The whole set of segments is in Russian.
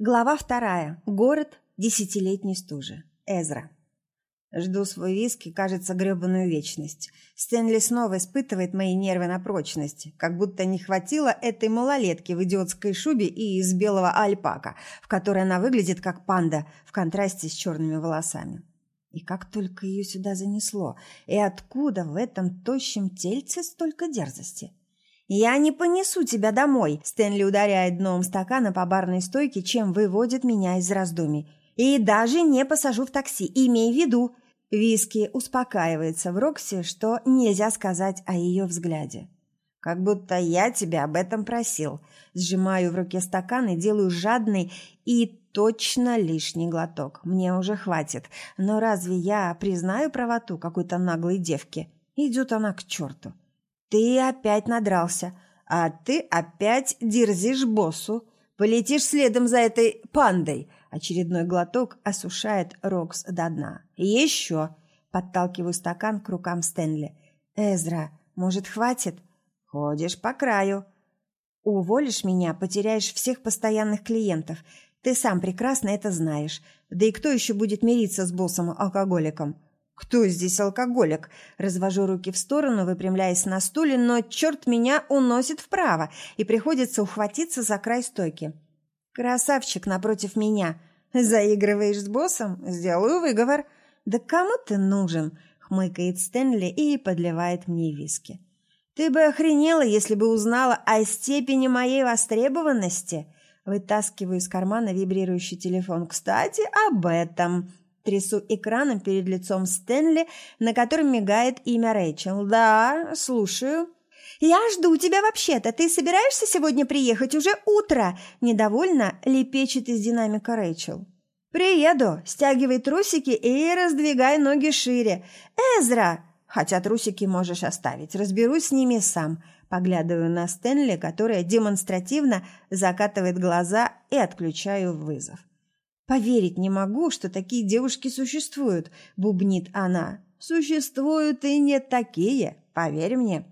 Глава вторая. Город десятилетней стужи. Эзра. Жду свой виски, кажется, гребаную вечность. Стэнли снова испытывает мои нервы на прочность, как будто не хватило этой малолетки в идиотской шубе и из белого альпака, в которой она выглядит как панда в контрасте с черными волосами. И как только ее сюда занесло, и откуда в этом тощем тельце столько дерзости? «Я не понесу тебя домой», – Стэнли ударяет дном стакана по барной стойке, чем выводит меня из раздумий. «И даже не посажу в такси, имей в виду». Виски успокаивается в Роксе, что нельзя сказать о ее взгляде. «Как будто я тебя об этом просил». Сжимаю в руке стакан и делаю жадный и точно лишний глоток. Мне уже хватит. Но разве я признаю правоту какой-то наглой девки? Идет она к черту. «Ты опять надрался, а ты опять дерзишь боссу. Полетишь следом за этой пандой». Очередной глоток осушает Рокс до дна. «Еще!» – подталкиваю стакан к рукам Стэнли. «Эзра, может, хватит?» «Ходишь по краю». «Уволишь меня, потеряешь всех постоянных клиентов. Ты сам прекрасно это знаешь. Да и кто еще будет мириться с боссом-алкоголиком?» «Кто здесь алкоголик?» Развожу руки в сторону, выпрямляясь на стуле, но черт меня уносит вправо, и приходится ухватиться за край стойки. «Красавчик напротив меня. Заигрываешь с боссом? Сделаю выговор». «Да кому ты нужен?» — хмыкает Стэнли и подливает мне виски. «Ты бы охренела, если бы узнала о степени моей востребованности!» Вытаскиваю из кармана вибрирующий телефон. «Кстати, об этом!» Трясу экраном перед лицом Стэнли, на котором мигает имя Рэйчел. «Да, слушаю». «Я жду тебя вообще-то. Ты собираешься сегодня приехать? Уже утро!» Недовольно лепечет из динамика Рэйчел. «Приеду. Стягивай трусики и раздвигай ноги шире. Эзра!» «Хотя трусики можешь оставить. Разберусь с ними сам». Поглядываю на Стэнли, которая демонстративно закатывает глаза и отключаю вызов. «Поверить не могу, что такие девушки существуют», – бубнит она. «Существуют и не такие, поверь мне».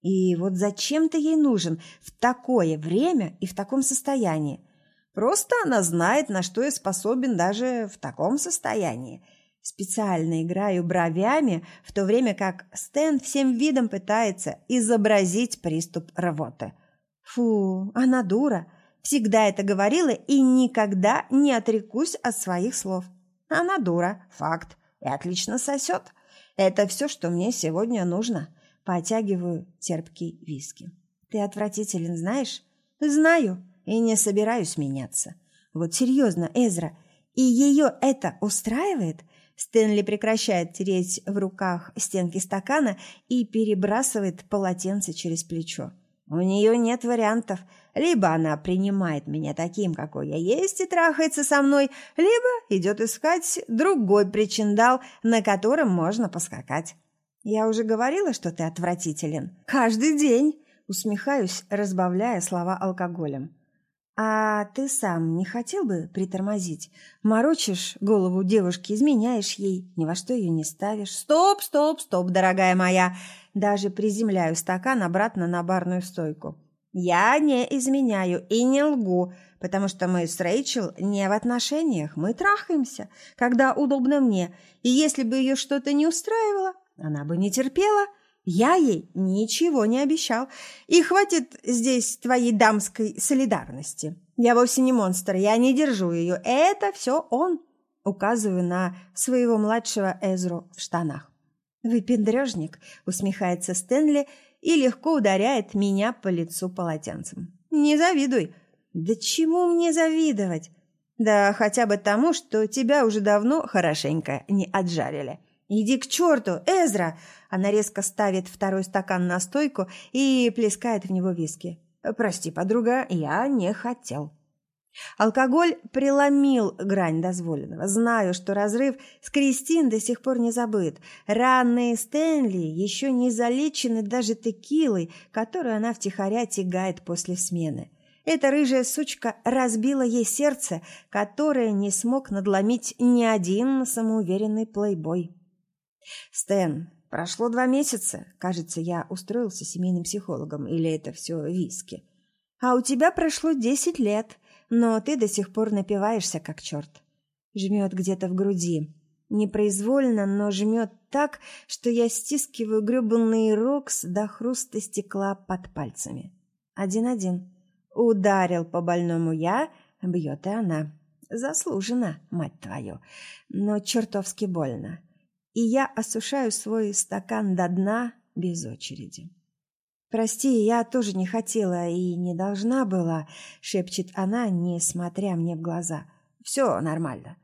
И вот зачем ты ей нужен в такое время и в таком состоянии? Просто она знает, на что я способен даже в таком состоянии. Специально играю бровями, в то время как Стэн всем видом пытается изобразить приступ рвоты. Фу, она дура. Всегда это говорила и никогда не отрекусь от своих слов. Она дура, факт, и отлично сосет. Это все, что мне сегодня нужно. Потягиваю терпкий виски. Ты отвратителен, знаешь? Знаю, и не собираюсь меняться. Вот серьезно, Эзра, и ее это устраивает? Стэнли прекращает тереть в руках стенки стакана и перебрасывает полотенце через плечо. У нее нет вариантов. Либо она принимает меня таким, какой я есть, и трахается со мной, либо идет искать другой причиндал, на котором можно поскакать. Я уже говорила, что ты отвратителен. Каждый день. Усмехаюсь, разбавляя слова алкоголем. «А ты сам не хотел бы притормозить? Морочишь голову девушки, изменяешь ей, ни во что ее не ставишь. Стоп, стоп, стоп, дорогая моя!» Даже приземляю стакан обратно на барную стойку. «Я не изменяю и не лгу, потому что мы с Рэйчел не в отношениях, мы трахаемся, когда удобно мне, и если бы ее что-то не устраивало, она бы не терпела». Я ей ничего не обещал. И хватит здесь твоей дамской солидарности. Я вовсе не монстр, я не держу ее. Это все он. Указываю на своего младшего Эзру в штанах. «Выпендрежник», — усмехается Стэнли и легко ударяет меня по лицу полотенцем. «Не завидуй». «Да чему мне завидовать?» «Да хотя бы тому, что тебя уже давно хорошенько не отжарили». «Иди к черту, Эзра!» Она резко ставит второй стакан на стойку и плескает в него виски. «Прости, подруга, я не хотел». Алкоголь преломил грань дозволенного. Знаю, что разрыв с Кристин до сих пор не забыт. Раны Стэнли еще не залечены даже текилой, которую она втихаря тягает после смены. Эта рыжая сучка разбила ей сердце, которое не смог надломить ни один самоуверенный плейбой. «Стэн, прошло два месяца. Кажется, я устроился семейным психологом. Или это все виски?» «А у тебя прошло десять лет», но ты до сих пор напиваешься, как черт. Жмет где-то в груди. Непроизвольно, но жмет так, что я стискиваю гребанный рокс до хруста стекла под пальцами. Один-один. Ударил по больному я, бьет и она. Заслуженно, мать твою, но чертовски больно. И я осушаю свой стакан до дна без очереди. «Прости, я тоже не хотела и не должна была», — шепчет она, не смотря мне в глаза. «Все нормально».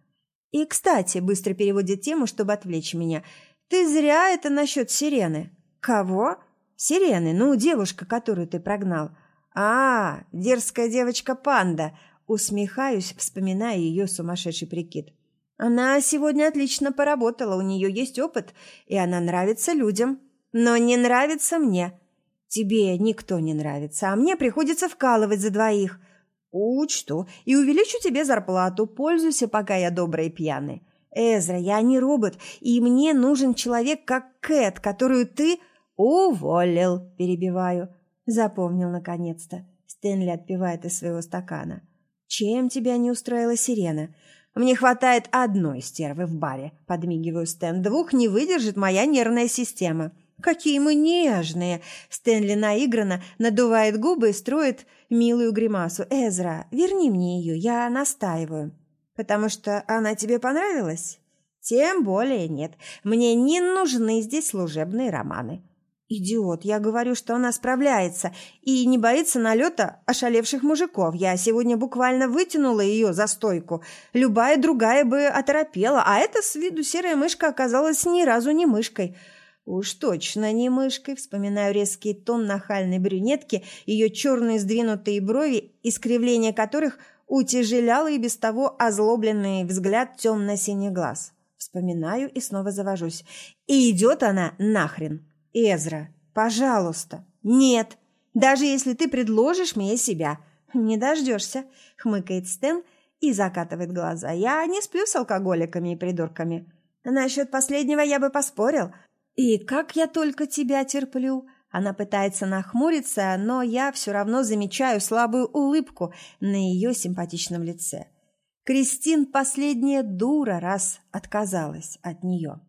«И, кстати», — быстро переводит тему, чтобы отвлечь меня, «ты зря это насчет сирены». «Кого?» «Сирены, ну, девушка, которую ты прогнал». «А, дерзкая девочка-панда», — усмехаюсь, вспоминая ее сумасшедший прикид. «Она сегодня отлично поработала, у нее есть опыт, и она нравится людям, но не нравится мне». Тебе никто не нравится, а мне приходится вкалывать за двоих. Учту и увеличу тебе зарплату. Пользуйся, пока я добрый и пьяный. Эзра, я не робот, и мне нужен человек, как Кэт, которую ты уволил, перебиваю. Запомнил наконец-то. Стэнли отпивает из своего стакана. Чем тебя не устроила сирена? Мне хватает одной стервы в баре, подмигиваю Стэн. Двух не выдержит моя нервная система. «Какие мы нежные!» Стэнли наигранно надувает губы и строит милую гримасу. «Эзра, верни мне ее, я настаиваю». «Потому что она тебе понравилась?» «Тем более нет. Мне не нужны здесь служебные романы». «Идиот, я говорю, что она справляется и не боится налета ошалевших мужиков. Я сегодня буквально вытянула ее за стойку. Любая другая бы оторопела, а эта с виду серая мышка оказалась ни разу не мышкой». Уж точно не мышкой, вспоминаю резкий тон нахальной брюнетки, ее черные сдвинутые брови, искривление которых утяжеляло и без того озлобленный взгляд темно-синий глаз. Вспоминаю и снова завожусь. И идет она нахрен. Эзра, пожалуйста. Нет, даже если ты предложишь мне себя. Не дождешься, хмыкает Стэн и закатывает глаза. Я не сплю с алкоголиками и придурками. Насчет последнего я бы поспорил – «И как я только тебя терплю!» Она пытается нахмуриться, но я все равно замечаю слабую улыбку на ее симпатичном лице. Кристин последняя дура, раз отказалась от нее.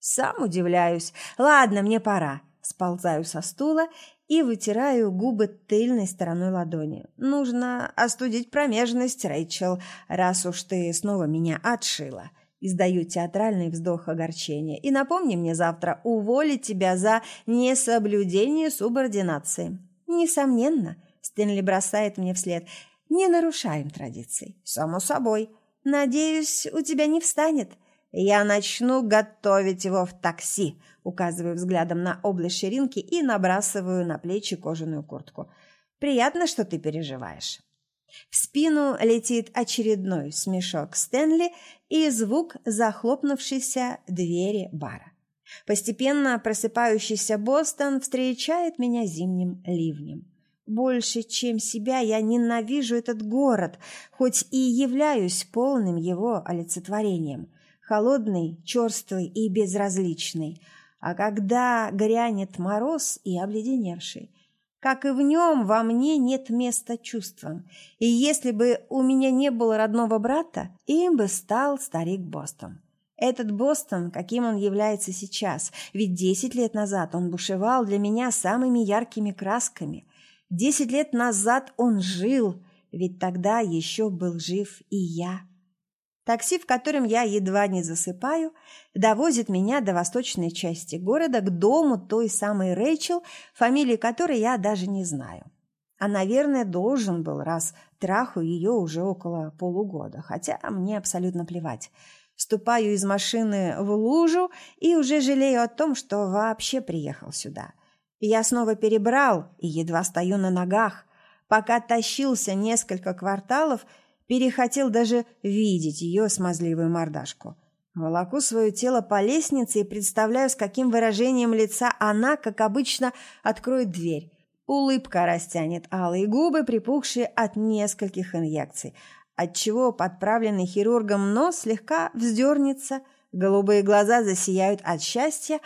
Сам удивляюсь. Ладно, мне пора. Сползаю со стула и вытираю губы тыльной стороной ладони. Нужно остудить промежность, Рэйчел, раз уж ты снова меня отшила. Издаю театральный вздох огорчения. И напомни мне завтра уволить тебя за несоблюдение субординации. Несомненно, Стэнли бросает мне вслед. Не нарушаем традиций. Само собой. Надеюсь, у тебя не встанет. Я начну готовить его в такси. Указываю взглядом на область ширинки и набрасываю на плечи кожаную куртку. Приятно, что ты переживаешь. В спину летит очередной смешок Стэнли и звук захлопнувшейся двери бара. Постепенно просыпающийся Бостон встречает меня зимним ливнем. Больше, чем себя, я ненавижу этот город, хоть и являюсь полным его олицетворением. Холодный, черствый и безразличный. А когда грянет мороз и обледеневший, как и в нем, во мне нет места чувствам. И если бы у меня не было родного брата, им бы стал старик Бостон. Этот Бостон, каким он является сейчас, ведь десять лет назад он бушевал для меня самыми яркими красками. Десять лет назад он жил, ведь тогда еще был жив и я. Такси, в котором я едва не засыпаю, довозит меня до восточной части города, к дому той самой Рэйчел, фамилии которой я даже не знаю. А, наверное, должен был, раз траху ее уже около полугода, хотя мне абсолютно плевать. Ступаю из машины в лужу и уже жалею о том, что вообще приехал сюда. Я снова перебрал и едва стою на ногах. Пока тащился несколько кварталов – перехотел даже видеть ее смазливую мордашку. Волоку свое тело по лестнице и представляю, с каким выражением лица она, как обычно, откроет дверь. Улыбка растянет алые губы, припухшие от нескольких инъекций, отчего подправленный хирургом нос слегка вздернется, голубые глаза засияют от счастья,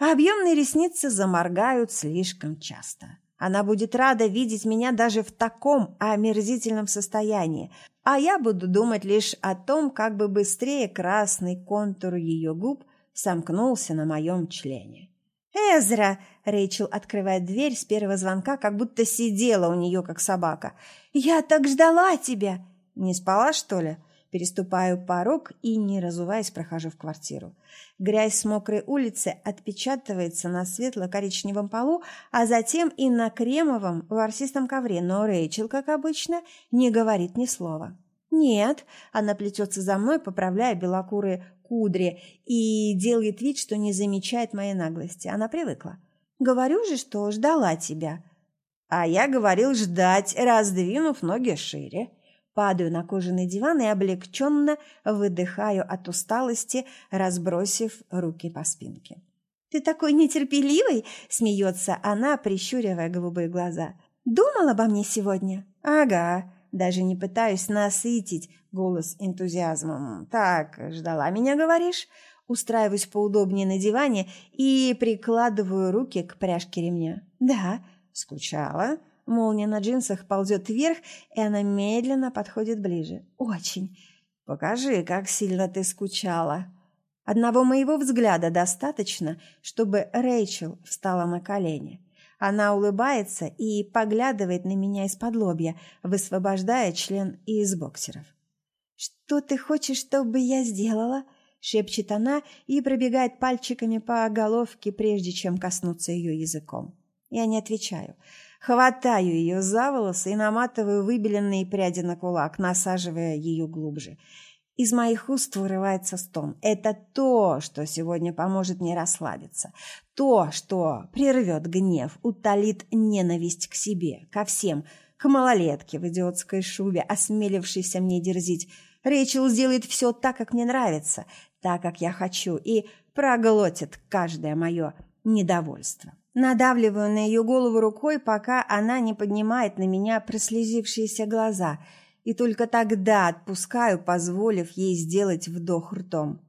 а объемные ресницы заморгают слишком часто. Она будет рада видеть меня даже в таком омерзительном состоянии, а я буду думать лишь о том, как бы быстрее красный контур ее губ сомкнулся на моем члене. «Эзра!» – Рэйчел открывает дверь с первого звонка, как будто сидела у нее, как собака. «Я так ждала тебя!» «Не спала, что ли?» Переступаю порог и, не разуваясь, прохожу в квартиру. Грязь с мокрой улицы отпечатывается на светло-коричневом полу, а затем и на кремовом ворсистом ковре, но Рэйчел, как обычно, не говорит ни слова. «Нет», – она плетется за мной, поправляя белокурые кудри и делает вид, что не замечает моей наглости. Она привыкла. «Говорю же, что ждала тебя». А я говорил ждать, раздвинув ноги шире. Падаю на кожаный диван и облегченно выдыхаю от усталости, разбросив руки по спинке. «Ты такой нетерпеливый!» – смеется она, прищуривая голубые глаза. «Думал обо мне сегодня?» «Ага, даже не пытаюсь насытить голос энтузиазмом. «Так, ждала меня, говоришь?» Устраиваюсь поудобнее на диване и прикладываю руки к пряжке ремня. «Да, скучала». Молния на джинсах ползет вверх, и она медленно подходит ближе. «Очень. Покажи, как сильно ты скучала». Одного моего взгляда достаточно, чтобы Рэйчел встала на колени. Она улыбается и поглядывает на меня из-под лобья, высвобождая член из боксеров. «Что ты хочешь, чтобы я сделала?» — шепчет она и пробегает пальчиками по головке, прежде чем коснуться ее языком. Я не отвечаю. Хватаю ее за волосы и наматываю выбеленные пряди на кулак, насаживая ее глубже. Из моих уст вырывается стон. Это то, что сегодня поможет мне расслабиться. То, что прервет гнев, утолит ненависть к себе, ко всем, к малолетке в идиотской шубе, осмелившейся мне дерзить. Рэйчел сделает все так, как мне нравится, так, как я хочу, и проглотит каждое мое недовольство. Надавливаю на ее голову рукой, пока она не поднимает на меня прослезившиеся глаза – и только тогда отпускаю, позволив ей сделать вдох ртом.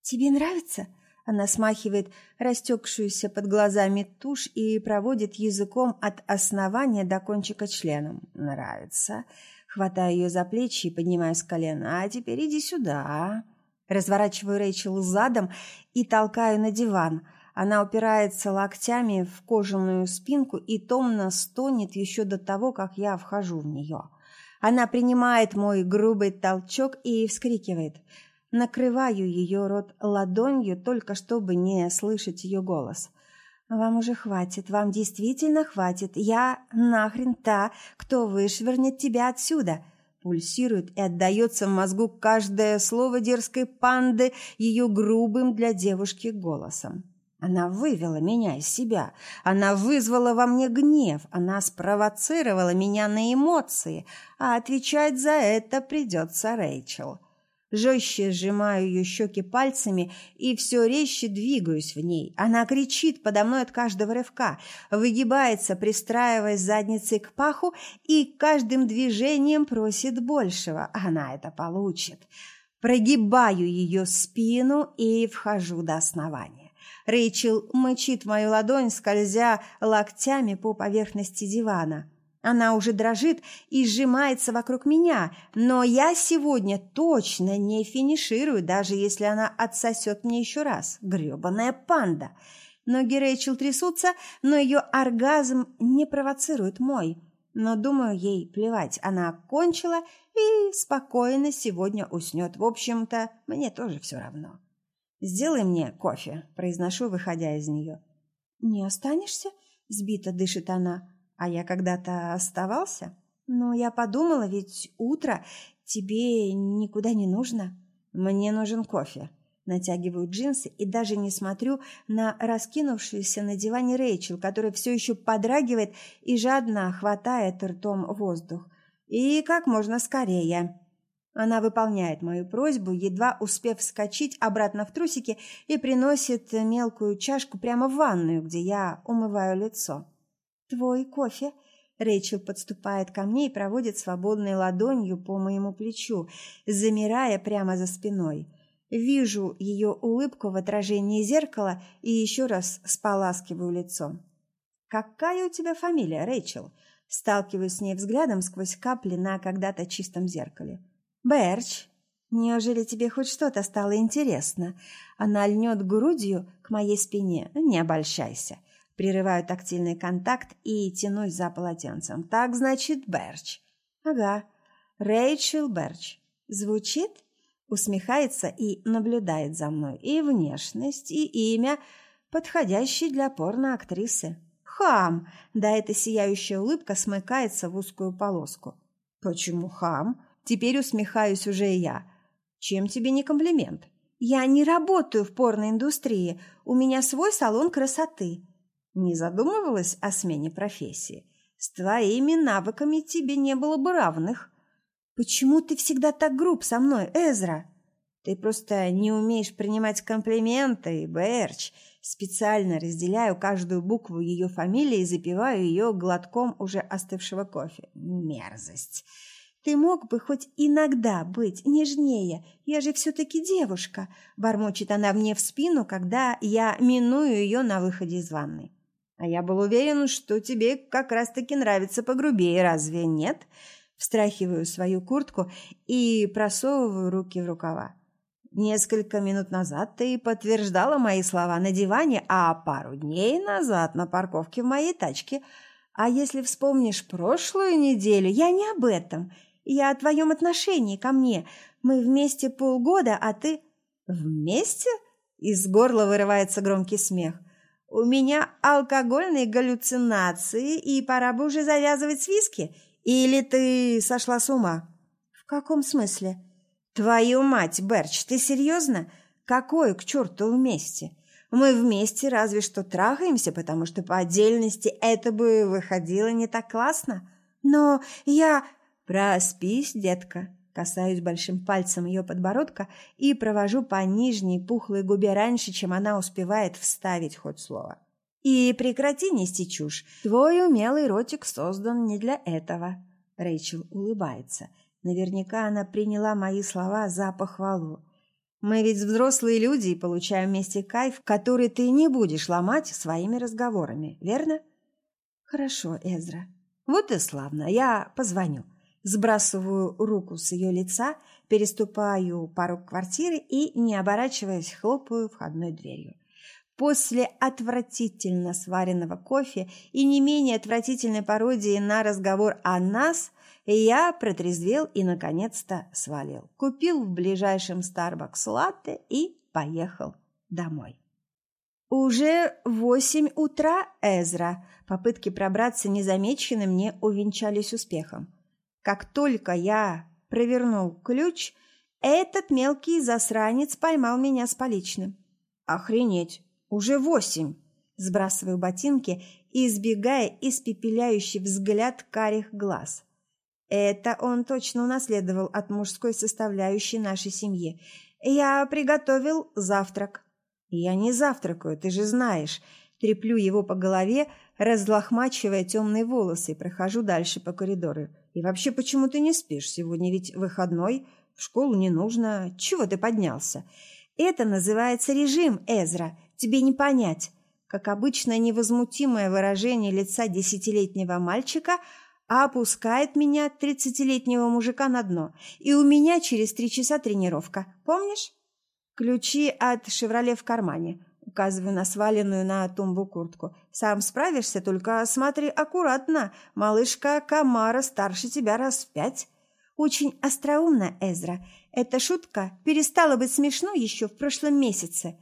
«Тебе нравится?» Она смахивает растекшуюся под глазами тушь и проводит языком от основания до кончика членом. «Нравится». Хватаю ее за плечи и поднимаю с колена. «А теперь иди сюда». Разворачиваю Рэйчел задом и толкаю на диван. Она упирается локтями в кожаную спинку и томно стонет еще до того, как я вхожу в нее. Она принимает мой грубый толчок и вскрикивает. Накрываю ее рот ладонью, только чтобы не слышать ее голос. «Вам уже хватит, вам действительно хватит. Я нахрен та, кто вышвырнет тебя отсюда!» Пульсирует и отдается в мозгу каждое слово дерзкой панды ее грубым для девушки голосом. Она вывела меня из себя. Она вызвала во мне гнев. Она спровоцировала меня на эмоции. А отвечать за это придется Рэйчел. Жестче сжимаю ее щеки пальцами и все резче двигаюсь в ней. Она кричит подо мной от каждого рывка, выгибается, пристраиваясь задницей к паху и каждым движением просит большего. Она это получит. Прогибаю ее спину и вхожу до основания. Рэйчел мычит мою ладонь, скользя локтями по поверхности дивана. Она уже дрожит и сжимается вокруг меня, но я сегодня точно не финиширую, даже если она отсосет мне еще раз. Гребаная панда! Ноги Рэйчел трясутся, но ее оргазм не провоцирует мой. Но, думаю, ей плевать. Она кончила и спокойно сегодня уснет. В общем-то, мне тоже все равно. «Сделай мне кофе», – произношу, выходя из нее. «Не останешься?» – сбито дышит она. «А я когда-то оставался?» «Но я подумала, ведь утро, тебе никуда не нужно». «Мне нужен кофе». Натягиваю джинсы и даже не смотрю на раскинувшуюся на диване Рэйчел, которая все еще подрагивает и жадно хватает ртом воздух. «И как можно скорее». Она выполняет мою просьбу, едва успев вскочить обратно в трусики и приносит мелкую чашку прямо в ванную, где я умываю лицо. «Твой кофе?» Рэйчел подступает ко мне и проводит свободной ладонью по моему плечу, замирая прямо за спиной. Вижу ее улыбку в отражении зеркала и еще раз споласкиваю лицо. «Какая у тебя фамилия, Рэйчел?» Сталкиваюсь с ней взглядом сквозь капли на когда-то чистом зеркале. «Берч, неужели тебе хоть что-то стало интересно?» Она льнет грудью к моей спине. «Не обольщайся». Прерываю тактильный контакт и тянусь за полотенцем. «Так, значит, Берч». «Ага, Рэйчел Берч. Звучит?» Усмехается и наблюдает за мной. И внешность, и имя, подходящие для порно-актрисы. «Хам!» Да эта сияющая улыбка смыкается в узкую полоску. «Почему хам?» Теперь усмехаюсь уже я. «Чем тебе не комплимент?» «Я не работаю в порноиндустрии. У меня свой салон красоты». Не задумывалась о смене профессии? С твоими навыками тебе не было бы равных. Почему ты всегда так груб со мной, Эзра? Ты просто не умеешь принимать комплименты, Берч. Специально разделяю каждую букву ее фамилии и запиваю ее глотком уже остывшего кофе. Мерзость. Ты мог бы хоть иногда быть нежнее. Я же все-таки девушка. Бормочет она мне в спину, когда я миную ее на выходе из ванной. А я был уверен, что тебе как раз-таки нравится погрубее, разве нет? Встряхиваю свою куртку и просовываю руки в рукава. Несколько минут назад ты подтверждала мои слова на диване, а пару дней назад на парковке в моей тачке. А если вспомнишь прошлую неделю, я не об этом. Я о твоем отношении ко мне. Мы вместе полгода, а ты... Вместе? Из горла вырывается громкий смех. У меня алкогольные галлюцинации, и пора бы уже завязывать с виски. Или ты сошла с ума? В каком смысле? «Твою мать, Берч, ты серьезно? Какое к черту вместе? Мы вместе разве что трахаемся, потому что по отдельности это бы выходило не так классно. Но я... Проспись, детка». Касаюсь большим пальцем ее подбородка и провожу по нижней пухлой губе раньше, чем она успевает вставить хоть слово. «И прекрати нести чушь. Твой умелый ротик создан не для этого». Рэйчел улыбается. Наверняка она приняла мои слова за похвалу. Мы ведь взрослые люди и получаем вместе кайф, который ты не будешь ломать своими разговорами, верно? Хорошо, Эзра. Вот и славно. Я позвоню. Сбрасываю руку с ее лица, переступаю порог квартиры и, не оборачиваясь, хлопаю входной дверью. После отвратительно сваренного кофе и не менее отвратительной пародии на разговор о нас – я протрезвел и, наконец-то, свалил. Купил в ближайшем Starbucks латте и поехал домой. Уже восемь утра, Эзра. Попытки пробраться незамеченным не увенчались успехом. Как только я провернул ключ, этот мелкий засранец поймал меня с поличным. Охренеть, уже восемь! Сбрасываю ботинки и избегая испепеляющий взгляд карих глаз. Это он точно унаследовал от мужской составляющей нашей семьи. Я приготовил завтрак. Я не завтракаю, ты же знаешь. Треплю его по голове, разлохмачивая темные волосы, прохожу дальше по коридору. И вообще, почему ты не спишь? Сегодня ведь выходной, в школу не нужно. Чего ты поднялся? Это называется режим, Эзра. Тебе не понять. Как обычно, невозмутимое выражение лица десятилетнего мальчика – опускает меня, тридцатилетнего мужика, на дно. И у меня через три часа тренировка. Помнишь? Ключи от «Шевроле» в кармане. Указываю на сваленную на тумбу куртку. Сам справишься, только смотри аккуратно. Малышка Камара старше тебя раз в пять. Очень остроумно, Эзра. Эта шутка перестала быть смешной еще в прошлом месяце.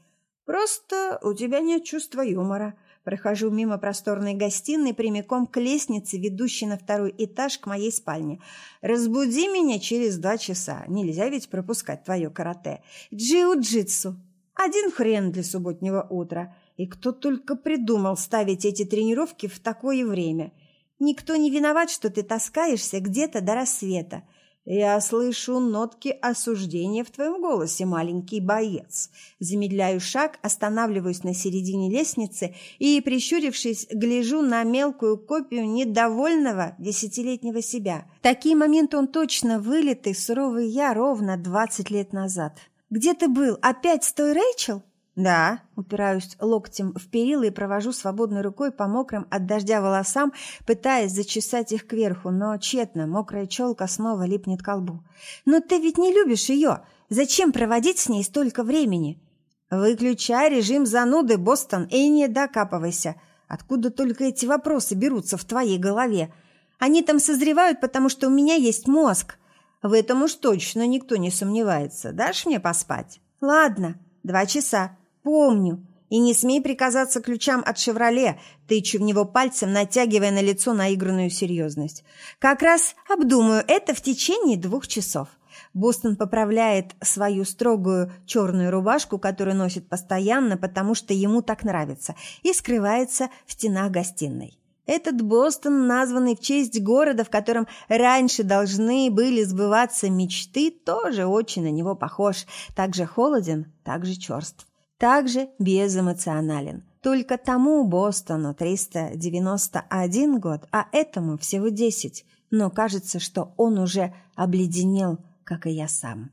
Просто у тебя нет чувства юмора. Прохожу мимо просторной гостиной прямиком к лестнице, ведущей на второй этаж к моей спальне. «Разбуди меня через два часа. Нельзя ведь пропускать твое карате. Джиу-джитсу. Один хрен для субботнего утра. И кто только придумал ставить эти тренировки в такое время. Никто не виноват, что ты таскаешься где-то до рассвета. «Я слышу нотки осуждения в твоем голосе, маленький боец». Замедляю шаг, останавливаюсь на середине лестницы и, прищурившись, гляжу на мелкую копию недовольного десятилетнего себя. Такие моменты он точно вылитый, суровый я ровно двадцать лет назад. «Где ты был? Опять с той Рэйчел?» «Да», — упираюсь локтем в перила и провожу свободной рукой по мокрым от дождя волосам, пытаясь зачесать их кверху, но тщетно, мокрая челка снова липнет к лбу. «Но ты ведь не любишь ее! Зачем проводить с ней столько времени?» «Выключай режим зануды, Бостон, и не докапывайся. Откуда только эти вопросы берутся в твоей голове? Они там созревают, потому что у меня есть мозг. В этом уж точно никто не сомневается. Дашь мне поспать?» «Ладно, два часа». «Помню. И не смей приказаться ключам от «Шевроле», тычу в него пальцем, натягивая на лицо наигранную серьезность. Как раз обдумаю это в течение двух часов». Бостон поправляет свою строгую черную рубашку, которую носит постоянно, потому что ему так нравится, и скрывается в стенах гостиной. Этот Бостон, названный в честь города, в котором раньше должны были сбываться мечты, тоже очень на него похож. Так же холоден, так же черств также безэмоционален. Только тому Бостону 391 год, а этому всего 10. Но кажется, что он уже обледенел, как и я сам.